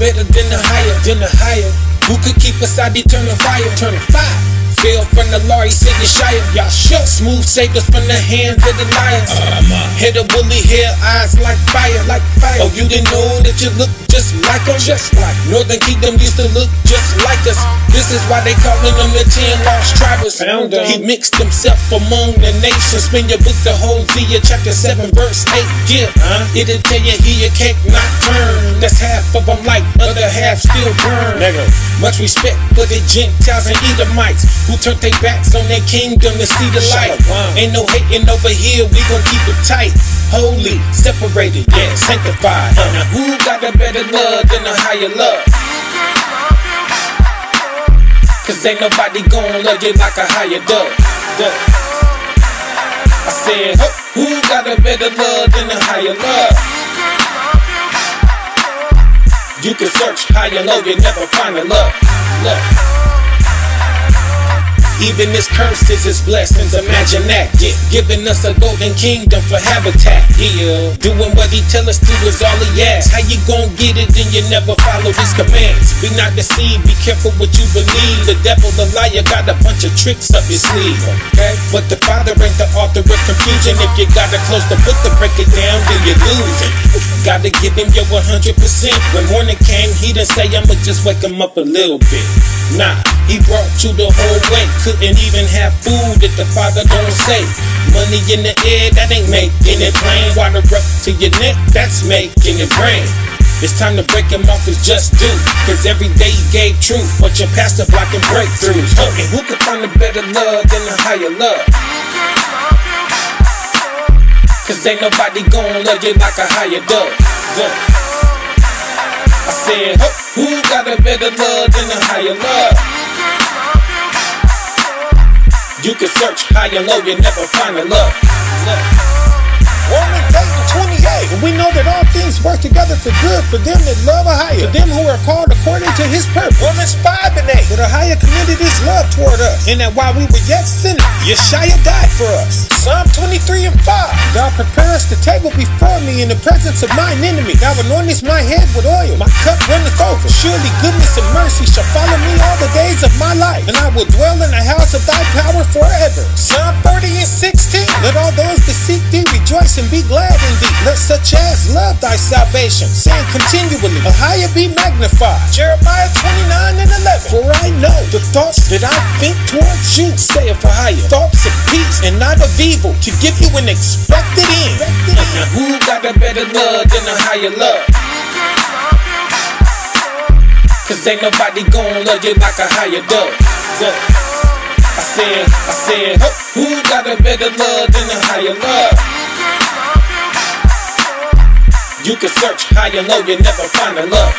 better than the higher, than the higher? Who could keep us out eternal fire? Eternal fire. Fell from the law, he said you shy of y'all shook. Smooth saved us from the hands of the lions. Uh, Head of woolly hair, eyes like fire, like fire. Oh, you didn't know that you look just like them? Just like Northern Kingdom used to look just like us. This is why they calling them the ten lost tribes. He mixed himself among the nations. Spin your book to Hosea chapter 7, verse 8. Yeah, huh? It'll tell you he a cake not turn. That's half of them like other half still burn. Nigga. Much respect for the Gentiles and Edomites who turned their backs on their kingdom to see the light. Ain't no hating over here, we gon' keep it tight. Holy, separated, yeah, sanctified. Now who got a better love than a higher love? Cause ain't nobody gon' love you like a higher dove. I said, who got a better love than a higher love? You can search high and low, you never find a love. Love. Even his curses is blessings, imagine that. Yeah, giving us a golden kingdom for habitat. Yeah, doing what he tell us to is all he asks. How you gon' get it then you never follow his commands? Be not deceived, be careful what you believe. The devil, the liar, got a bunch of tricks up his sleeve. Okay, but the father ain't the author of confusion. If you gotta close the book to break it down, then you lose it. Gotta give him your 100%. When morning came, he didn't say I'ma just wake him up a little bit. Nah, he brought you the whole way. Couldn't even have food if the father don't say. Money in the air, that ain't making it plain. Water up to your neck, that's making it rain. It's time to break him off his just due. Cause every day he gave truth, but your pastor blocking breakthroughs. Huh, And who could find a better love than a higher love? Cause ain't nobody gonna love you like a higher dove. I said, huh, who got a better love than a higher love? You can search high and low, you never find a love. love. Romans 8 and 28. And we know that all things work together for good for them that love a higher, to them who are called according to his purpose. Romans 5 and 8. For the higher committed his love toward us, and that while we were yet sinners, Yeshua died for us. Psalm 23 and 5. Thou preparest the table before me in the presence of mine enemy. Thou anointest my head with oil. My cup runneth over. Surely goodness and mercy shall follow me all the days of my life, and I will dwell in the house of thy power forever. Psalm 30 and 16. Let all those that seek thee rejoice and be glad in thee. Let such as love thy salvation, saying continually, A higher be magnified. Jeremiah 29 and 11. For I know the thoughts that I think towards you, saith higher. Thoughts of peace and not of evil, to give you an expected end. Now who got a better love than a higher love? Cause ain't nobody gon' love you like a higher dove. Duh. I said, I said, who got a better love than a higher love? You can search high and low, you never find a love.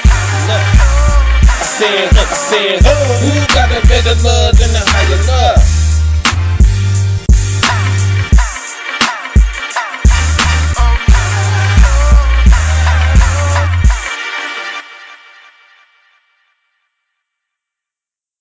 I said, I said, who got a better love than a higher love?